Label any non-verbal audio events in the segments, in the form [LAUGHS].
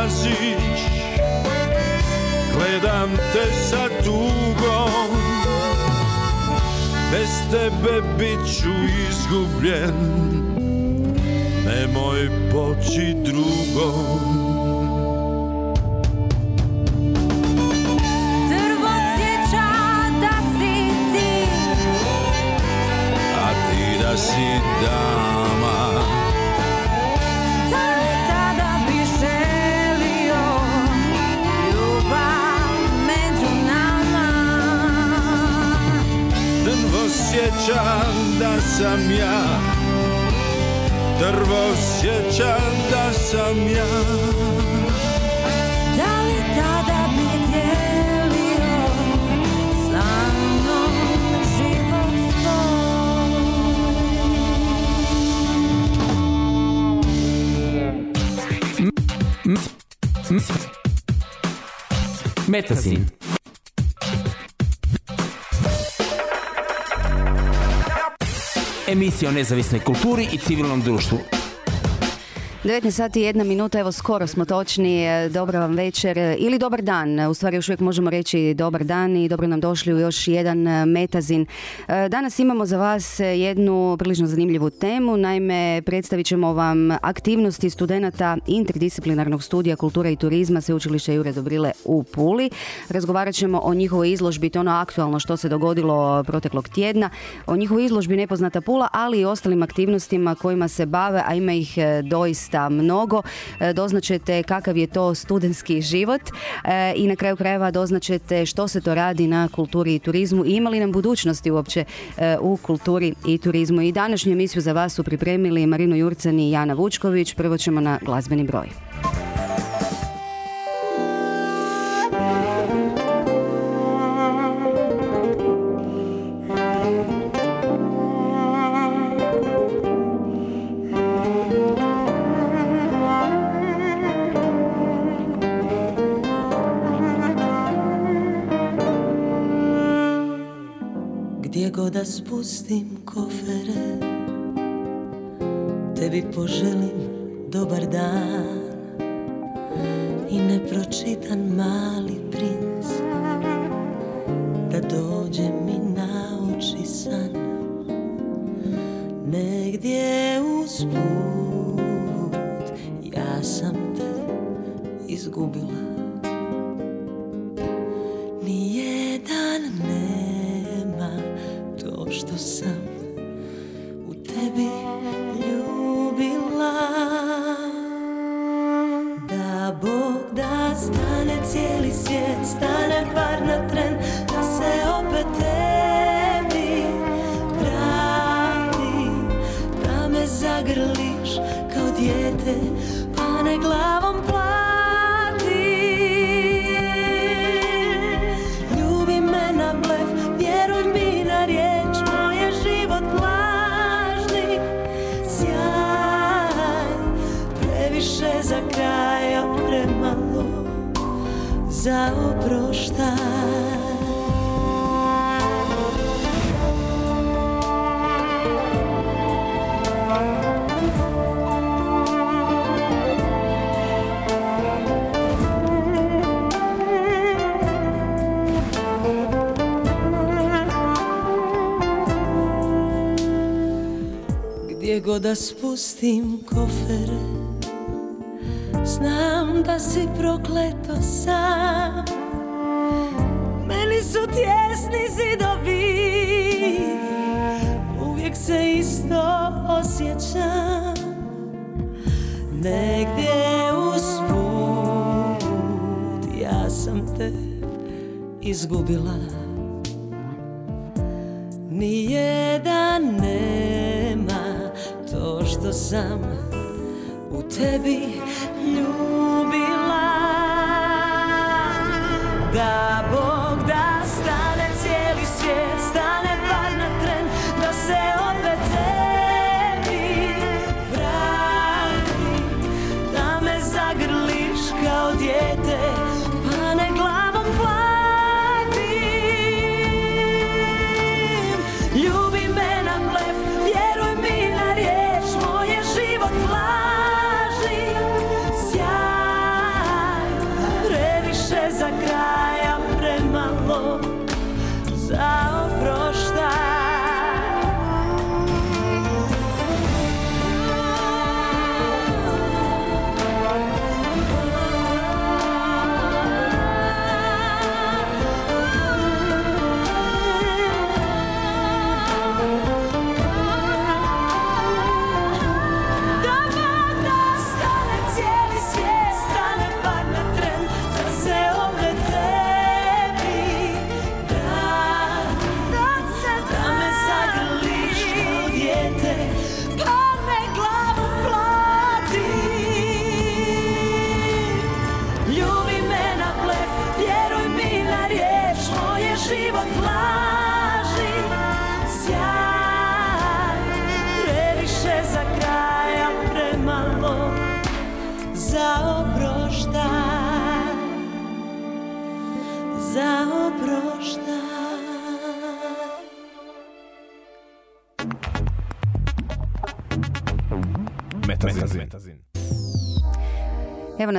odlaziš Gledam te sa tugom. Bez tebe bit ću izgubljen Nemoj poći drugom. Drvo sjeća sjećam da sam ja. Drvo sjećam da sam ja. Da li tada bi dijelio Sa mnom život svoj? Metazin. Emisija o nezavisnoj kulturi i civilnom društvu. 19 sati i jedna minuta, evo skoro smo točni, dobra vam večer ili dobar dan, u stvari još uvijek možemo reći dobar dan i dobro nam došli u još jedan e, metazin. E, Danas imamo za vas jednu prilično zanimljivu temu, naime predstavit ćemo vam aktivnosti studenata interdisciplinarnog studija kulture i turizma Sveučilišta Jure Dobrile u Puli. Razgovarat ćemo o njihovoj izložbi, to ono aktualno što se dogodilo proteklog tjedna, o njihovoj izložbi Nepoznata Pula, ali i ostalim aktivnostima kojima se bave, a ima ih e, doista mnogo. E, Doznaćete kakav je to studentski život e, i na kraju krajeva doznaćete što se to radi na kulturi i turizmu i ima li nam budućnosti uopće e, u kulturi i turizmu. I današnju emisiju za vas su pripremili Marino Jurcan i Jana Vučković. Prvo ćemo na glazbeni broj. Spustim kofere Tebi poželim dobar dan to za oproštaj Gdje god da spustim kofere Znam da si prokleto sam. Meni su tjesni zidovi Uvijek se isto osjećam. Negdje usput Ja sam te izgubila. Nijedan nema to što sam u tebi kao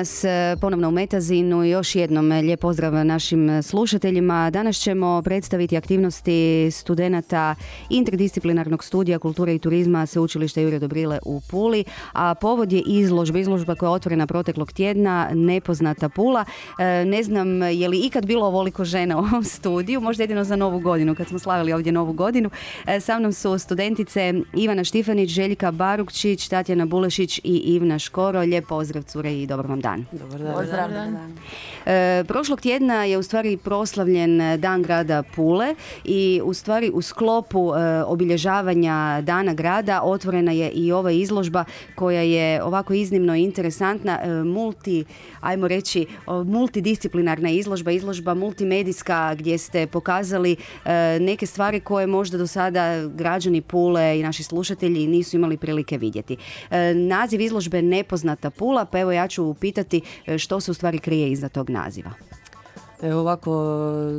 Evo nas e, ponovno u Metazinu i još jednom e, lijep pozdrav našim e, slušateljima. Danas ćemo predstaviti aktivnosti studenata interdisciplinarnog studija kulture i turizma Sveučilišta Jure Dobrile u Puli, a povod je izložba, izložba koja je otvorena proteklog tjedna, nepoznata Pula. Ne znam je li ikad bilo ovoliko žena u ovom studiju, možda jedino za novu godinu, kad smo slavili ovdje novu godinu. Sa mnom su studentice Ivana Štifanić, Željka Barukčić, Tatjana Bulešić i Ivna Škoro. Lijep pozdrav cure i dobro vam dan. Dobar dan. Pozdrav. dan. E, prošlog tjedna je u stvari proslavljen Dan grada Pule i u stvari u sklopu e, obilježavanja Dana grada otvorena je i ova izložba koja je ovako iznimno interesantna, e, multi, ajmo reći, multidisciplinarna izložba, izložba multimedijska gdje ste pokazali e, neke stvari koje možda do sada građani Pule i naši slušatelji nisu imali prilike vidjeti. E, naziv izložbe Nepoznata Pula, pa evo ja ću pitati e, što se u stvari krije iza tog naziva. Evo ovako,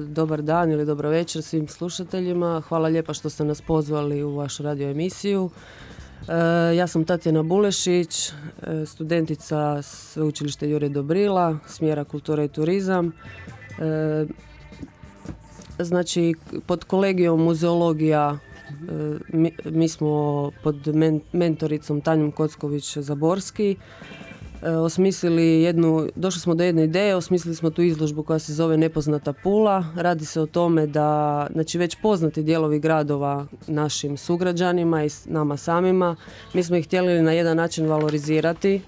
dobar dan ili dobro večer svim slušateljima. Hvala lijepa što ste nas pozvali u vašu radio emisiju. E, ja sam Tatjana Bulešić, e, studentica Sveučilišta Jure Dobrila, smjera kultura i turizam. E, znači, pod kolegijom muzeologija e, mi, mi smo pod men- mentoricom Tanjom Kocković-Zaborski e, osmislili jednu, došli smo do jedne ideje, osmislili smo tu izložbu koja se zove Nepoznata Pula. Radi se o tome da, znači već poznati dijelovi gradova našim sugrađanima i nama samima, mi smo ih htjeli na jedan način valorizirati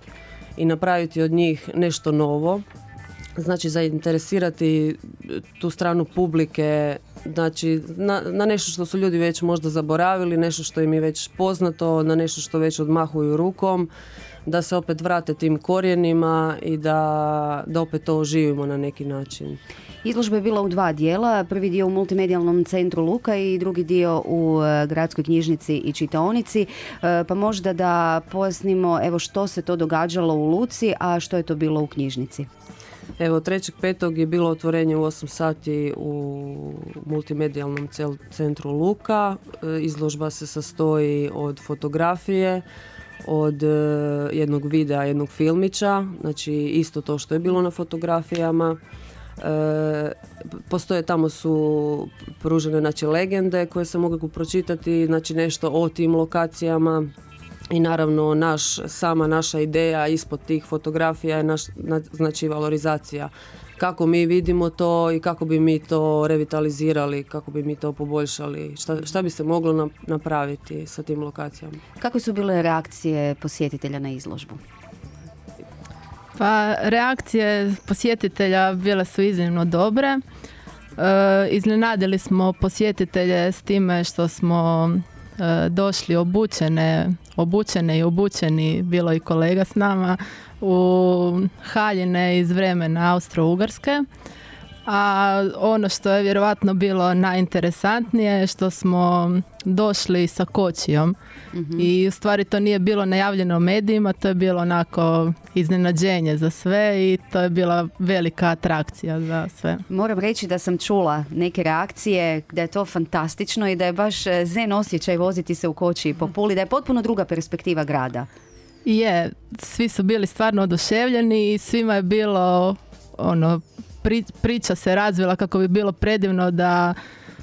i napraviti od njih nešto novo. Znači zainteresirati tu stranu publike, znači na, na nešto što su ljudi već možda zaboravili, nešto što im je već poznato, na nešto što već odmahuju rukom, da se opet vrate tim korijenima i da, da opet to oživimo na neki način. Izložba je bila u dva dijela, prvi dio u multimedijalnom centru Luka i drugi dio u e, gradskoj knjižnici i čitaonici, E, pa možda da pojasnimo evo što se to događalo u Luci, a što je to bilo u knjižnici. Evo, 3.5. je bilo otvorenje u 8 sati u multimedijalnom centru Luka. E, Izložba se sastoji od fotografije, od e, jednog videa, jednog filmića, znači isto to što je bilo na fotografijama. E, postoje tamo su pružene znači legende koje se mogu pročitati, znači nešto o tim lokacijama i naravno naš, sama naša ideja ispod tih fotografija je naš, na- znači valorizacija. Kako mi vidimo to i kako bi mi to revitalizirali, kako bi mi to poboljšali, šta, šta bi se moglo na- napraviti sa tim lokacijama. Kakve su bile reakcije posjetitelja na izložbu? Pa reakcije posjetitelja bile su iznimno dobre. E, iznenadili smo posjetitelje s time što smo e, došli obučene, obučene i obučeni, bilo i kolega s nama, u haljine iz vremena Austro-Ugarske. A ono što je vjerovatno bilo najinteresantnije je što smo došli sa kočijom i u stvari to nije bilo najavljeno u medijima, to je bilo onako iznenađenje za sve i to je bila velika atrakcija za sve. Moram reći da sam čula neke reakcije da je to fantastično i da je baš e, zen osjećaj voziti se u koči po Puli, da je potpuno druga perspektiva grada. Je, svi su bili stvarno oduševljeni i svima je bilo ono, pri- priča se razvila kako bi bilo predivno da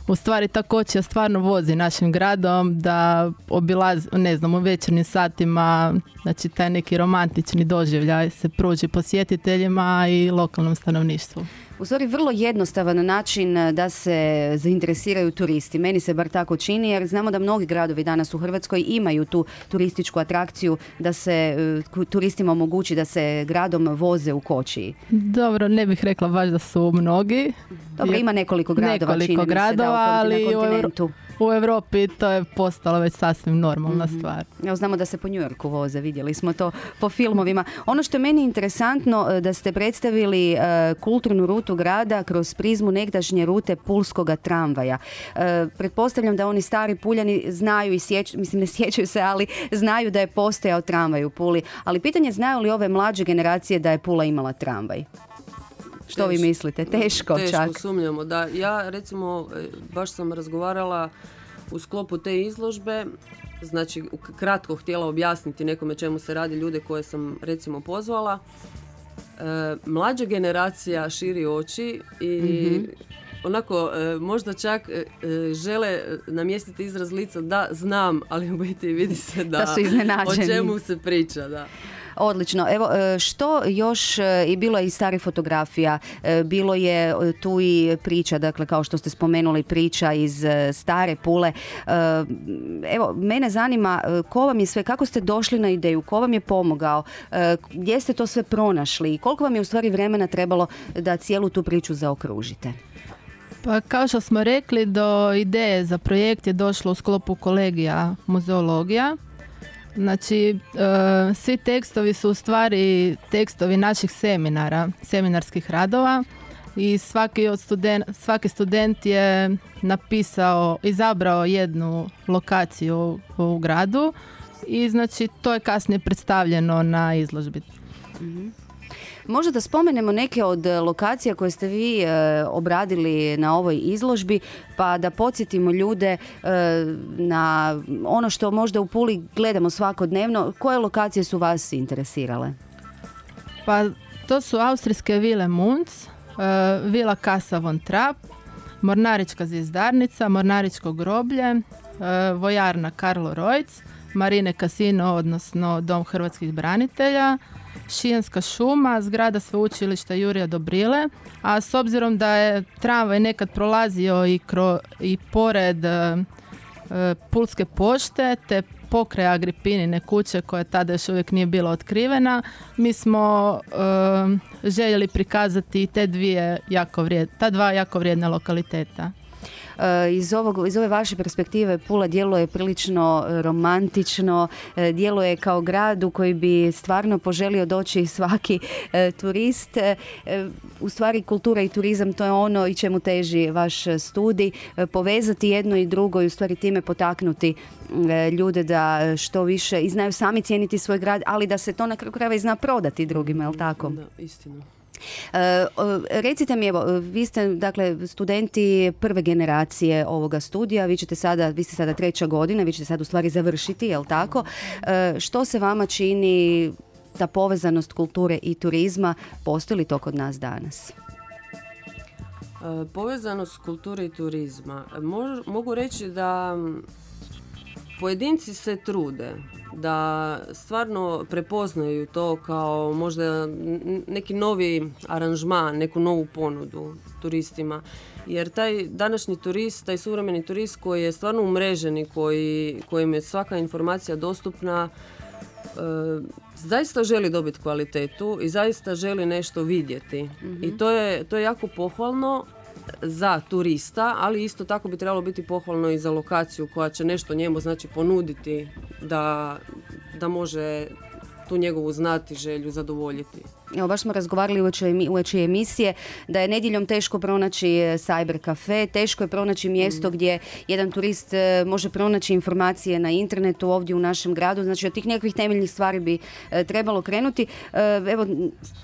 u stvari ta kočija stvarno vozi našim gradom, da obilazi, ne znam, u večernjim satima, znači taj neki romantični doživljaj se pruži posjetiteljima i lokalnom stanovništvu. U stvari vrlo jednostavan način e, da se zainteresiraju turisti. Meni se bar tako čini jer znamo da mnogi gradovi danas u Hrvatskoj imaju tu turističku atrakciju da se e, turistima omogući da se gradom voze u kočiji. Dobro, ne bih rekla baš da su mnogi. Dobro, ima nekoliko gradova, Nekoliko čini mi se, gradova, da, ali u kontinentu. U Europi to je postalo već sasvim normalna stvar. Evo znamo da se po New Yorku voze, vidjeli smo to po filmovima. Ono što je meni interesantno e, da ste predstavili e, kulturnu rutu grada kroz prizmu negdašnje rute pulskoga tramvaja. E, pretpostavljam da oni stari puljani znaju i sjećaju, mislim ne sjećaju se, ali znaju da je postojao tramvaj u Puli. Ali pitanje je znaju li ove mlađe generacije da je Pula imala tramvaj? Što vi Teško. mislite? Teško, Teško čak. sumnjamo, da. Ja recimo e, baš sam razgovarala u sklopu te izložbe, znači kratko htjela objasniti nekome čemu se radi ljude koje sam recimo pozvala. E, mlađa generacija širi oči i Mhm. onako e, možda čak e, e, žele e, namjestiti izraz lica da znam, ali u biti vidi se da, Da su o čemu se priča, da. Odlično. Evo, e, što još, e, i bilo je i starih fotografija, e, bilo je tu i priča, dakle, kao što ste spomenuli, priča iz stare Pule. Evo, mene zanima, ko vam je sve, kako ste došli na ideju, ko vam je pomogao, gdje ste to sve pronašli i koliko vam je u stvari vremena trebalo da cijelu tu priču zaokružite? Pa kao što smo rekli, do ideje za projekt je došlo u sklopu kolegija muzeologija. Znači, e, svi tekstovi su u stvari tekstovi naših seminara, seminarskih radova i svaki, od studen, svaki student je napisao, izabrao jednu lokaciju u gradu i znači to je kasnije predstavljeno na izložbi. Možda da spomenemo neke od e, lokacija koje ste vi e, obradili na ovoj izložbi, pa da podsjetimo ljude e, na ono što možda u Puli gledamo svakodnevno. Koje lokacije su vas interesirale? Pa to su austrijske vile Munz, e, vila Casa von Trapp, Mornarička zvijezdarnica, Mornaričko groblje, vojarna Karlo Rojc, Marine Kasino, odnosno Dom hrvatskih branitelja, Šijenska šuma, zgrada sveučilišta Jurija Dobrile, a s obzirom da je tramvaj nekad prolazio i, kro, i pored e, e, Pulske pošte te pokraj Agripinine kuće koja tada još uvijek nije bila otkrivena, mi smo e, željeli prikazati te dvije jako vrijed, ta dva jako vrijedna lokaliteta. E, Iz, ovog, iz ove vaše perspektive Pula djeluje prilično e, romantično, e, djeluje kao grad u koji bi stvarno poželio doći svaki turist. U stvari kultura i turizam to je ono i čemu teži vaš studij, povezati jedno i drugo i u stvari time potaknuti ljude da što više i znaju sami cijeniti svoj grad, ali da se to na kraju krajeva i zna prodati drugima, jel tako? Da, istina. E, recite mi, evo, vi ste dakle studenti prve generacije ovoga studija, vi ćete sada, vi ste sada treća godina, vi ćete sad u stvari završiti, jel tako? E, što se vama čini ta povezanost kulture i turizma, postoji li to kod nas danas? E, Povezanost kulture i turizma. Mož- mogu reći da pojedinci se trude da stvarno prepoznaju to kao možda neki novi aranžman, neku novu ponudu turistima. Jer taj današnji turist, taj suvremeni turist koji je stvarno umrežen i koji, kojem je svaka informacija dostupna, e, zaista želi dobiti kvalitetu i zaista želi nešto vidjeti. I to je, to je jako pohvalno za turista, ali isto tako bi trebalo biti pohvalno i za lokaciju koja će nešto njemu znači ponuditi da, da može tu njegovu znati želju zadovoljiti. Evo, baš smo razgovarali uoči emisije da je nedjeljom teško pronaći e, cyber kafe, teško je pronaći mjesto gdje jedan turist e, može pronaći informacije na internetu ovdje u našem gradu. Znači od tih nekakvih temeljnih stvari bi e, trebalo krenuti. E, evo,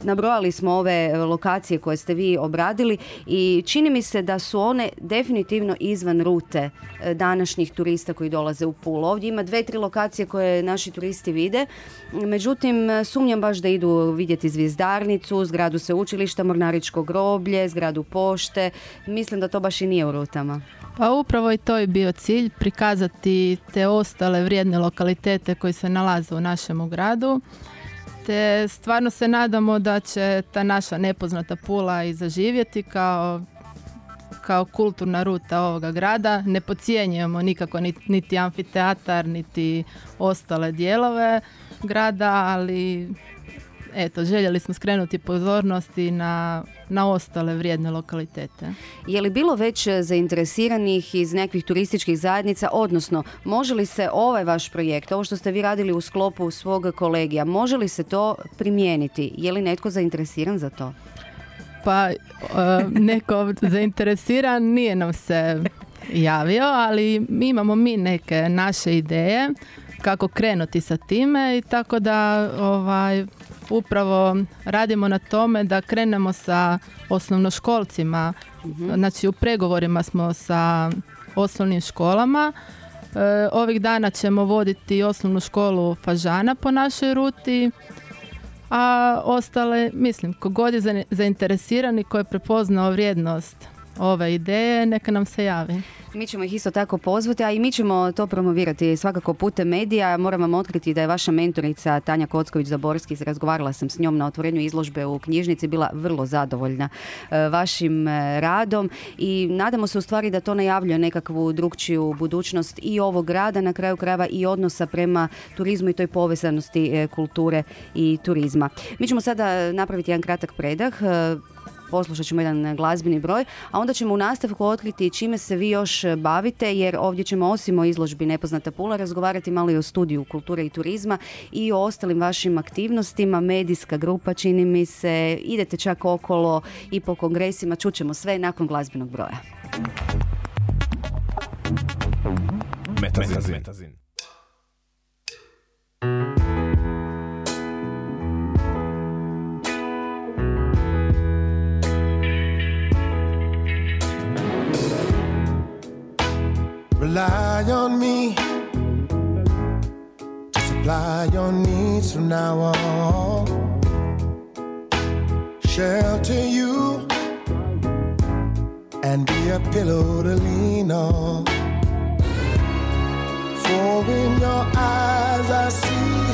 nabrojali smo ove lokacije koje ste vi obradili i čini mi se da su one definitivno izvan rute današnjih turista koji dolaze u Pulu. Ovdje ima dve, tri lokacije koje naši turisti vide. Međutim, sumnjam baš da idu vidjeti zvijezdarnicu, zgradu sveučilišta, Mornaričko groblje, zgradu pošte. Mislim da to baš i nije u rutama. Pa upravo i to je bio cilj, prikazati te ostale vrijedne lokalitete koji se nalaze u našemu gradu. Te stvarno se nadamo da će ta naša nepoznata Pula i zaživjeti kao kao kulturna ruta ovoga grada. Ne podcjenjujemo nikako niti amfiteatar, niti ostale dijelove grada, ali eto, željeli smo skrenuti pozornosti na, na ostale vrijedne lokalitete. Je li bilo već zainteresiranih iz nekih turističkih zajednica, odnosno može li se ovaj vaš projekt, ovo što ste vi radili u sklopu svog kolegija, može li se to primijeniti? Je li netko zainteresiran za to? Pa e, neko [LAUGHS] zainteresiran nije nam se javio, ali mi imamo mi neke naše ideje kako krenuti sa time i tako da ovaj upravo radimo na tome da krenemo sa osnovnoškolcima. Znači u pregovorima smo sa osnovnim školama. E, ovih dana ćemo voditi osnovnu školu Fažana po našoj ruti. A ostale, mislim, kogod je za- zainteresiran i ko je prepoznao vrijednost ove ideje, neka nam se javi. Mi ćemo ih isto tako pozvati, a i mi ćemo to promovirati svakako putem medija. Moram vam otkriti da je vaša mentorica Tanja Kocković-Zaborski, razgovarala sam s njom na otvorenju izložbe u knjižnici, bila vrlo zadovoljna e, vašim e, radom i nadamo se u stvari da to najavljuje nekakvu drugčiju budućnost i ovog grada, na kraju krajeva i odnosa prema turizmu i toj povezanosti e, kulture i turizma. Mi ćemo sada napraviti jedan kratak predah, poslušat ćemo jedan glazbeni broj, a onda ćemo u nastavku otkriti čime se vi još bavite, jer ovdje ćemo osim o izložbi Nepoznata Pula razgovarati malo i o studiju kulture i turizma i o ostalim vašim aktivnostima, medijska grupa čini mi se, idete čak okolo i po kongresima, čućemo sve nakon glazbenog broja. Metazin. Metazin. Rely on me to supply your needs from now on. Shelter you and be a pillow to lean on. For in your eyes I see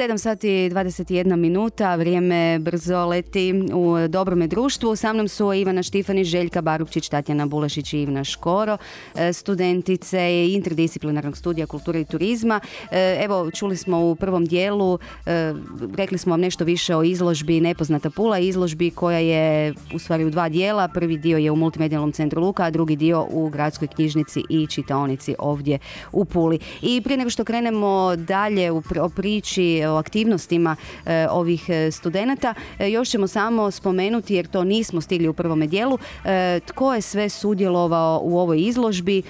7 sati i 21 minuta, vrijeme brzo leti u dobrome društvu. Sa mnom su Ivana Štifanić, Željka Barukčić, Tatjana Bulešić i Ivna Škoro, e, studentice interdisciplinarnog studija kulture i turizma. E, Evo, čuli smo u prvom dijelu, e, rekli smo vam nešto više o izložbi Nepoznata Pula, izložbi koja je u stvari u dva dijela. Prvi dio je u multimedijalnom centru Luka, a drugi dio u gradskoj knjižnici i čitaonici ovdje u Puli. I prije nego što krenemo dalje u o priči, o aktivnostima e, ovih e, studenata, e, još ćemo samo spomenuti, jer to nismo stigli u prvome dijelu, tko je sve sudjelovao u ovoj izložbi.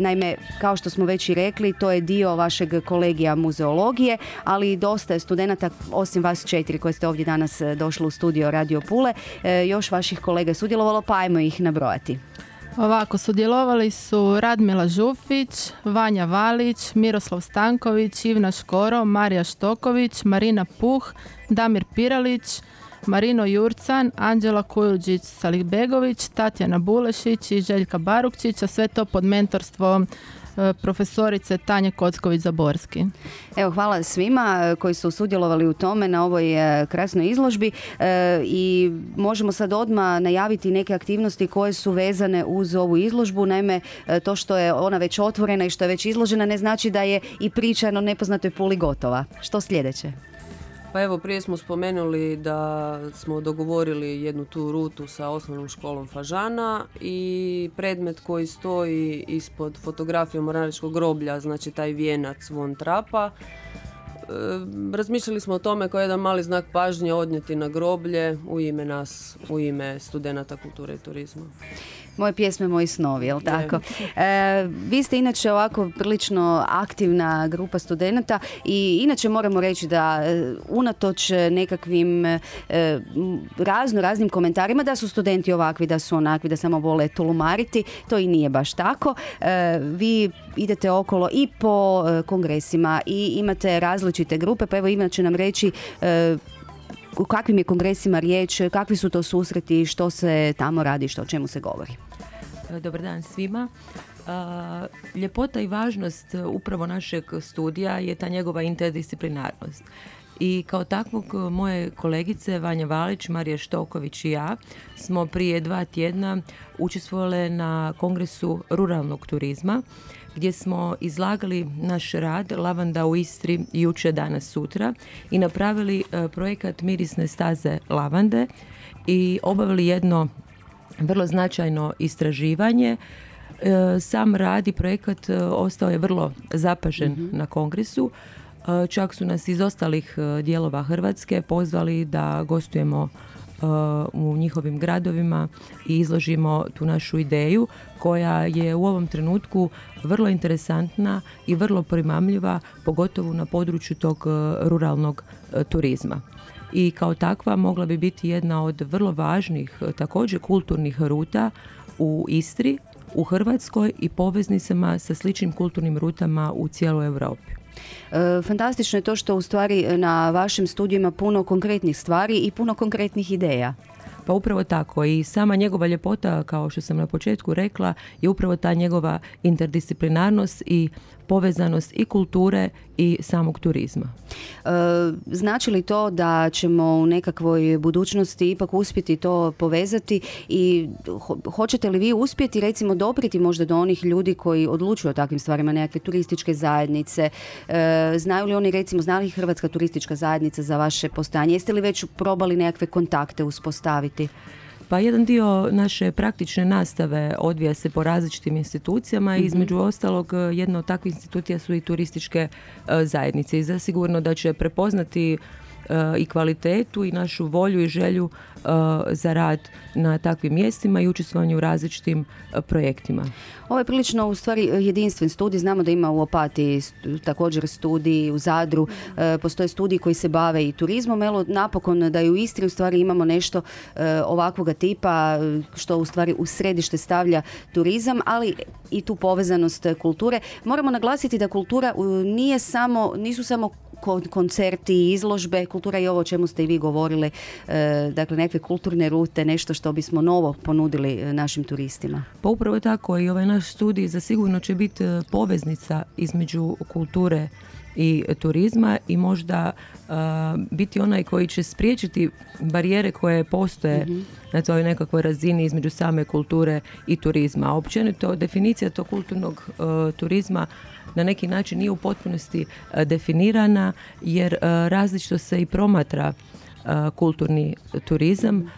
Naime, kao što smo već i rekli, to je dio vašeg kolegija muzeologije, ali dosta je studenata, osim vas četiri koji ste ovdje danas došli u studio Radio Pule, još vaših kolega je sudjelovalo, pa ajmo ih nabrojati. Ovako, sudjelovali su Radmila Žufić, Vanja Valić, Miroslav Stanković, Ivna Škoro, Marija Štoković, Marina Puh, Damir Piralić, Marino Jurcan, Anđela Kujundžić Salihbegović, Tatjana Bulešić i Željka Barukčić, a sve to pod mentorstvom profesorice Tanje Kocković-Zaborski. Evo, hvala svima e, koji su sudjelovali u tome na ovoj e, krasnoj izložbi e, i možemo sad odmah najaviti neke aktivnosti koje su vezane uz ovu izložbu. Naime, e, to što je ona već otvorena i što je već izložena ne znači da je i priča o nepoznatoj puli gotova. Što sljedeće? Pa evo, prije smo spomenuli da smo dogovorili jednu tu rutu sa osnovnom školom Fažana i predmet koji stoji ispod fotografije Mornaričkog groblja, znači taj vijenac von Trapa. E, razmišljali smo o tome kao jedan mali znak pažnje odnijeti na groblje u ime nas, u ime studenata kulture i turizma. Moje pjesme, moji snovi, jel tako? E, vi ste inače ovako prilično aktivna grupa studenata i inače moramo reći da e, unatoč nekakvim e, razno raznim komentarima da su studenti ovakvi, da su onakvi, da samo vole tulumariti, to i nije baš tako. E, vi idete okolo i po e, kongresima i imate različite grupe, pa evo Ivana će nam reći e, u kakvim je kongresima riječ, kakvi su to susreti, što se tamo radi, što o čemu se govori. E, Dobar dan svima. A, ljepota i važnost e, upravo našeg studija je ta njegova interdisciplinarnost. I kao takvog e, moje kolegice Vanja Valić, Marija Štoković i ja smo prije dva tjedna učestvovale na kongresu ruralnog turizma gdje smo izlagali naš rad Lavanda u Istri juče, danas, sutra i napravili e, projekat Mirisne staze lavande i obavili jedno vrlo značajno istraživanje. E, Sam rad i projekat ostao je vrlo zapažen na kongresu. E, Čak su nas iz ostalih e, dijelova Hrvatske pozvali da gostujemo e, u njihovim gradovima i izložimo tu našu ideju koja je u ovom trenutku vrlo interesantna i vrlo primamljiva, pogotovo na području tog ruralnog turizma i kao takva mogla bi biti jedna od vrlo važnih također kulturnih ruta u Istri, u Hrvatskoj i poveznicama sa sličnim kulturnim rutama u cijeloj Europi. E, Fantastično je to što u stvari na vašim studijima puno konkretnih stvari i puno konkretnih ideja. Pa upravo tako i sama njegova ljepota, kao što sam na početku rekla, je upravo ta njegova interdisciplinarnost i povezanost i kulture i samog turizma. E, Znači li to da ćemo u nekakvoj budućnosti ipak uspjeti to povezati i ho- hoćete li vi uspjeti recimo dopriti možda do onih ljudi koji odlučuju o takvim stvarima, nekakve turističke zajednice, E, znaju li oni recimo, zna li Hrvatska turistička zajednica za vaše postojanje, jeste li već probali nekakve kontakte uspostaviti? Pa jedan dio naše praktične nastave odvija se po različitim institucijama i između ostalog e, jedna od takvih institucija su i turističke e, zajednice. I zasigurno da će prepoznati i kvalitetu i našu volju i želju e, za rad na takvim mjestima i učestvovanju u različitim e, projektima. Ovo je prilično u stvari jedinstven studij, znamo da ima u Opatiji st- također studij, u Zadru postoje studiji koji se bave i turizmom, evo napokon da i u Istri u stvari imamo nešto ovakvoga tipa što u stvari u središte stavlja turizam, ali i tu povezanost kulture. Moramo naglasiti da kultura nije samo, nisu samo kon- koncerti, izložbe, kultura je ovo o čemu ste i vi govorili, e, dakle neke kulturne rute, nešto što bismo novo ponudili e, našim turistima. Pa upravo tako i ovaj naš studij zasigurno će biti e, poveznica između kulture i turizma i možda e, biti onaj koji će spriječiti barijere koje postoje na toj nekakvoj razini između same kulture i turizma. Općenito definicija tog kulturnog e, turizma na neki način nije u potpunosti e, definirana jer e, različito se i promatra e, kulturni turizam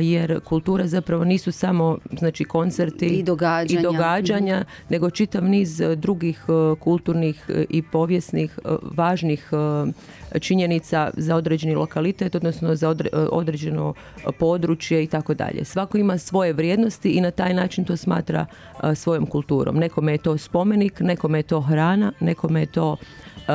jer kultura zapravo nisu samo znači koncerti I događanja. i događanja, nego čitav niz e, drugih e, kulturnih e, i povijesnih važnih činjenica za određeni lokalitet, odnosno za odre- određeno područje i tako dalje. Svako ima svoje vrijednosti i na taj način to smatra svojom kulturom. Nekome je to spomenik, nekome je to hrana, nekome je to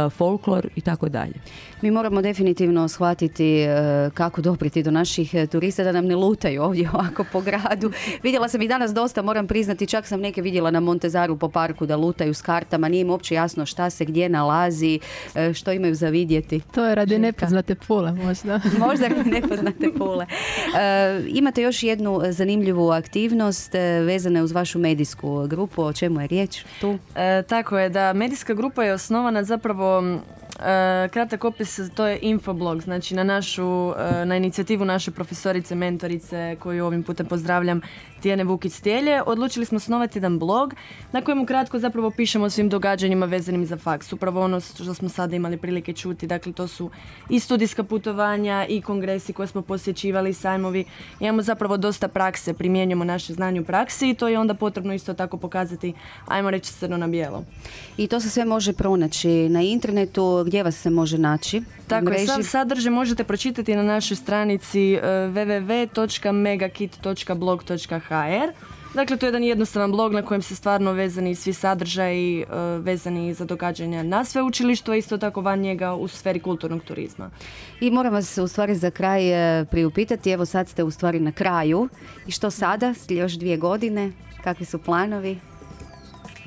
folklor i tako dalje. Mi moramo definitivno shvatiti e, kako dopriti do naših e, turista da nam ne lutaju ovdje [LAUGHS] ovako po gradu. Vidjela sam i danas dosta, moram priznati, čak sam neke vidjela na Montezaru po parku da lutaju s kartama, nije im uopće jasno šta se gdje nalazi, e, što imaju za vidjeti. To je radi nepoznate pule možda. [LAUGHS] Možda nepoznate pule. [LAUGHS] E, imate još jednu zanimljivu aktivnost vezane uz vašu medijsku grupu, o čemu je riječ tu? E, tako je, da medijska grupa je osnovana zapravo e, kratak opis, to je infoblog, znači na našu, e, na inicijativu naše profesorice, mentorice, koju ovim putem pozdravljam, Tijene Vukić Stjelje, odlučili smo osnovati jedan blog na kojemu kratko zapravo pišemo o svim događanjima vezanim za faks. Upravo ono što smo sada imali prilike čuti, dakle to su i studijska putovanja i kongresi koje smo posjećivali, sajmovi. Imamo zapravo dosta prakse, primjenjujemo naše znanje u praksi i to je onda potrebno isto tako pokazati, ajmo reći crno na bijelo. I to se sve može pronaći na internetu, gdje vas se može naći? Tako je, sav sadržaj možete pročitati na našoj stranici e, www.megakit.blog.hr Dakle, to je jedan jednostavan blog na kojem se stvarno vezani svi sadržaji e, vezani za događanja na sveučilištu, a isto tako van njega u sferi kulturnog turizma. I moram vas u stvari za kraj e, priupitati, evo sad ste u stvari na kraju. I što sada, još dvije godine, kakvi su planovi?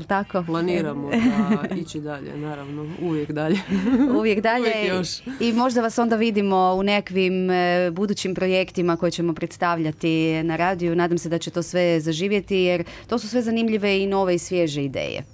Tako? Planiramo da ići dalje, naravno, uvijek dalje. [LAUGHS] Uvijek dalje Uvijek još. i možda vas onda vidimo u nekakvim e, budućim projektima koje ćemo predstavljati na radiju. Nadam se da će to sve zaživjeti jer to su sve zanimljive i nove i svježe ideje.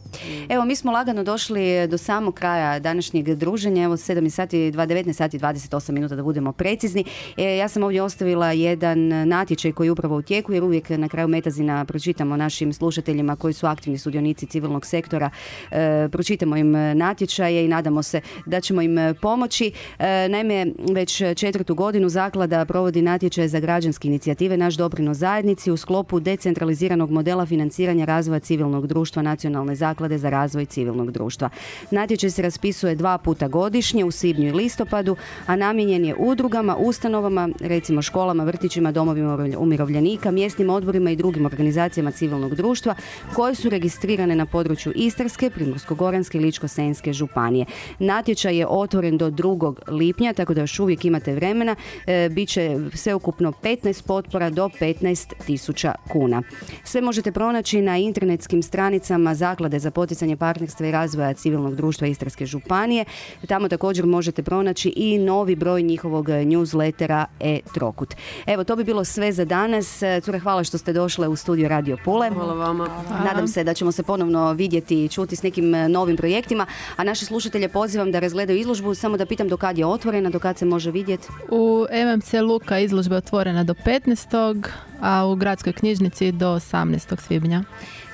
Evo, mi smo lagano došli do samog kraja današnjeg druženja, evo 7 sati, 19 sati 28 minuta da budemo precizni. E, ja sam ovdje ostavila jedan natječaj koji upravo u tijeku jer uvijek na kraju metazina pročitamo našim slušateljima koji su aktivni sudionici civilnog sektora, e, pročitamo im natječaje i nadamo se da ćemo im pomoći. E, naime, već četvrtu godinu zaklada provodi natječaje za građanske inicijative Naš doprinos zajednici u sklopu decentraliziranog modela financiranja razvoja civilnog društva Nacionalne zaklade za razvoj civilnog društva. Natječaj se raspisuje dva puta godišnje u svibnju i listopadu, a namijenjen je udrugama, ustanovama, recimo školama, vrtićima, domovima umirovljenika, mjesnim odborima i drugim organizacijama civilnog društva koje su registrirane na području Istarske, Primorsko-goranske i Ličko-senjske županije. Natječaj je otvoren do 2. lipnja, tako da još uvijek imate vremena. E, Biće sveukupno 15 potpora do 15 tisuća kuna. Sve možete pronaći na internetskim stranicama Zaklade za poticanje partnerstva i razvoja civilnog društva Istarske županije. Tamo također možete pronaći i novi broj njihovog newslettera e-trokut. Evo, to bi bilo sve za danas. Cure, hvala što ste došle u studio Radio Pule. Hvala vama. Nadam se da ćemo se ponovno vidjeti i čuti s nekim e, novim projektima, a naše slušatelje pozivam da razgledaju izložbu, samo da pitam do kad je otvorena, do kad se može vidjeti. U MMC Luka izložba je otvorena do 15. a u gradskoj knjižnici do 18. svibnja.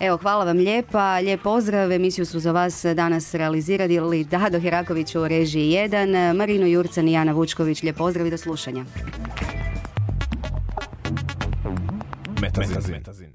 Evo, hvala vam lijepa, lijep pozdrav, emisiju su za vas danas realizirali Dado Heraković u režiji 1, Marino Jurcan i Jana Vučković, lijep pozdrav i do slušanja. Metazin.